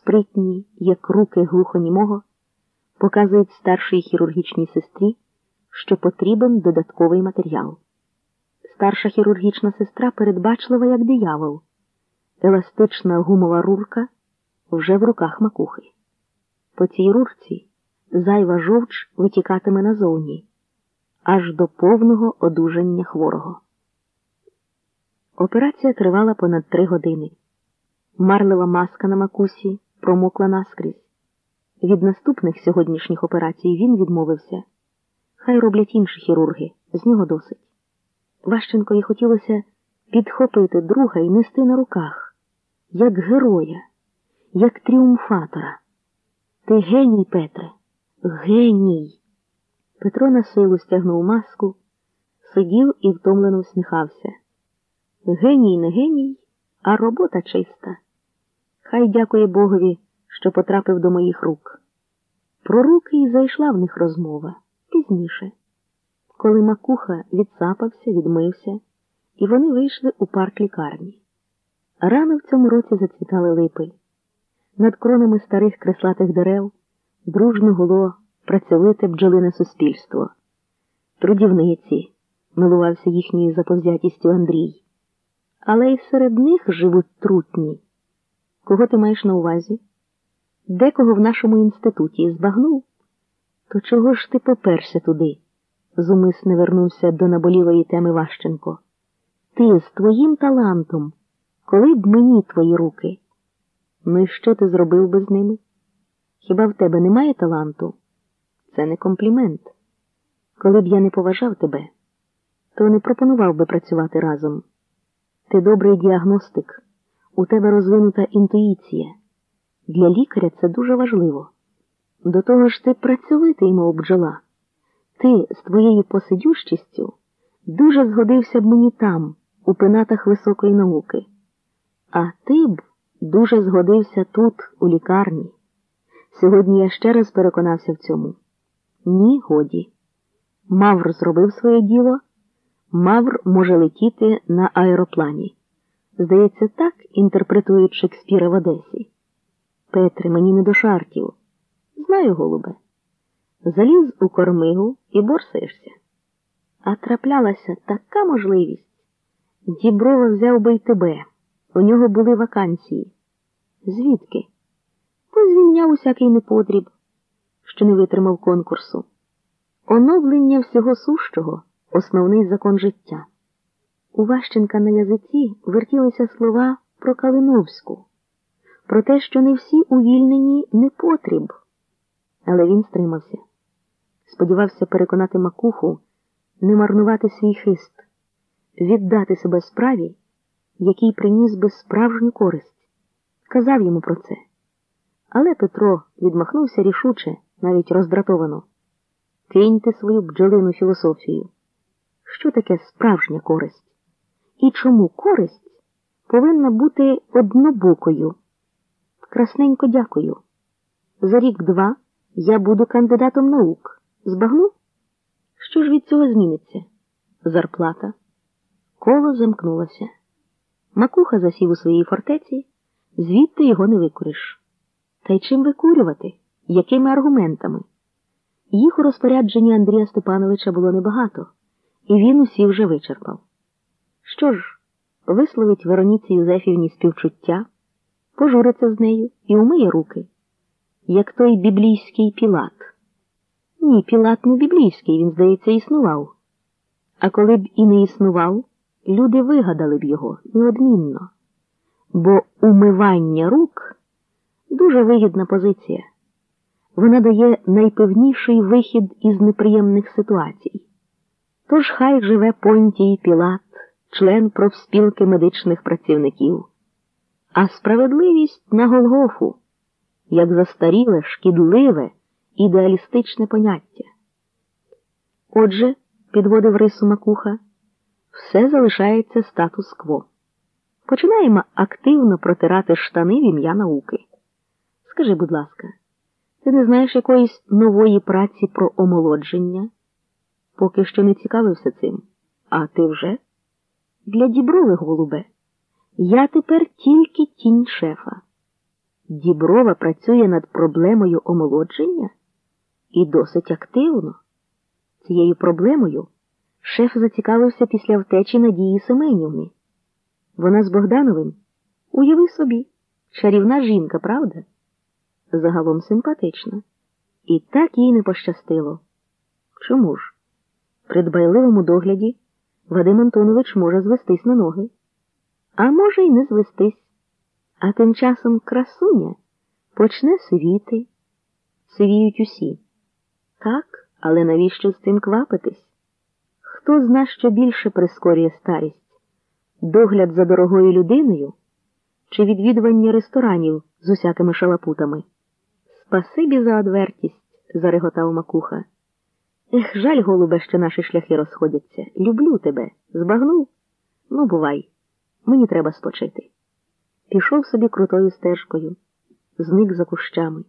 спритні, як руки глухонімого, показують старшій хірургічній сестрі, що потрібен додатковий матеріал. Старша хірургічна сестра передбачлива, як диявол, еластична гумова рурка вже в руках макухи. По цій рурці зайва жовч витікатиме назовні, аж до повного одужання хворого. Операція тривала понад три години. Марлева маска на макусі промокла наскрізь. Від наступних сьогоднішніх операцій він відмовився. Хай роблять інші хірурги, з нього досить. Ващенкові хотілося підхопити друга і нести на руках, як героя, як тріумфатора. Ти геній, Петре, геній. Петро на силу стягнув маску, сидів і втомлено усміхався. Геній не геній, а робота чиста. Хай дякує Богові, що потрапив до моїх рук. Про руки і зайшла в них розмова пізніше, коли макуха відсапався, відмився, і вони вийшли у парк лікарні. Рано в цьому році зацвітали липи. Над кронами старих креслатих дерев дружно гуло працьовите бджолине суспільство. Трудівниці, милувався їхньою заповзятістю Андрій. Але й серед них живуть трутні. Кого ти маєш на увазі? Декого в нашому інституті збагнув? То чого ж ти поперся туди? зумисне вернувся до наболілої теми Ващенко. Ти з твоїм талантом, коли б мені твої руки? Ну і що ти зробив би з ними? Хіба в тебе немає таланту? Це не комплімент. Коли б я не поважав тебе, то не пропонував би працювати разом. Ти добрий діагностик, у тебе розвинута інтуїція. Для лікаря це дуже важливо. До того ж ти працьовитий, мов бджола. Ти з твоєю посидющістю дуже згодився б мені там, у пенатах високої науки. А ти б дуже згодився тут, у лікарні. Сьогодні я ще раз переконався в цьому. Ні, годі. Мавр зробив своє діло, Мавр може летіти на аероплані. Здається, так інтерпретують Шекспіра в Одесі. Петре, мені не до шартів. Знаю, голубе. Заліз у кормигу і борсаєшся. А траплялася така можливість. Діброва взяв би й тебе. У нього були вакансії. Звідки? Позвільняв усякий неподріб, що не витримав конкурсу. Оновлення всього сущого основний закон життя. У Ващенка на язиці вертілися слова про Калиновську, про те, що не всі увільнені не потріб. Але він стримався. Сподівався переконати макуху, не марнувати свій хист, віддати себе справі, який приніс би справжню користь. Казав йому про це. Але Петро відмахнувся рішуче, навіть роздратовано. Киньте свою бджолину філософію. Що таке справжня користь? І чому користь повинна бути однобокою? Красненько дякую. За рік-два я буду кандидатом наук. Збагну? Що ж від цього зміниться? Зарплата. Коло замкнулося. Макуха засів у своїй фортеці, звідти його не викуриш. Та й чим викурювати? Якими аргументами? Їх у розпорядженні Андрія Степановича було небагато, і він усі вже вичерпав. Що ж, висловить Вероніці Юзефівні співчуття, пожуриться з нею і умиє руки, як той біблійський пілат. Ні, пілат не біблійський, він, здається, існував. А коли б і не існував, люди вигадали б його неодмінно, бо умивання рук дуже вигідна позиція. Вона дає найпевніший вихід із неприємних ситуацій. Тож хай живе Понтій Пілат, член профспілки медичних працівників, а справедливість на Голгофу, як застаріле, шкідливе, ідеалістичне поняття. Отже, підводив рису Макуха, все залишається статус-кво. Починаємо активно протирати штани в ім'я науки. Скажи, будь ласка, ти не знаєш якоїсь нової праці про омолодження? Поки що не цікавився цим. А ти вже? Для діброви, голубе, я тепер тільки тінь шефа. Діброва працює над проблемою омолодження і досить активно. Цією проблемою шеф зацікавився після втечі Надії Семенівни. Вона з Богдановим, уяви собі, чарівна жінка, правда? Загалом симпатична. І так їй не пощастило. Чому ж? При дбайливому догляді Вадим Антонович може звестись на ноги, а може й не звестись. А тим часом красуня почне сивіти. Сивіють усі. Так, але навіщо з цим квапитись? Хто зна, що більше прискорює старість? Догляд за дорогою людиною чи відвідування ресторанів з усякими шалапутами? Спасибі за одвертість, зареготав Макуха. Ех, жаль, голубе, що наші шляхи розходяться. Люблю тебе. Збагнув? Ну, бувай. Мені треба спочити. Пішов собі крутою стежкою, зник за кущами.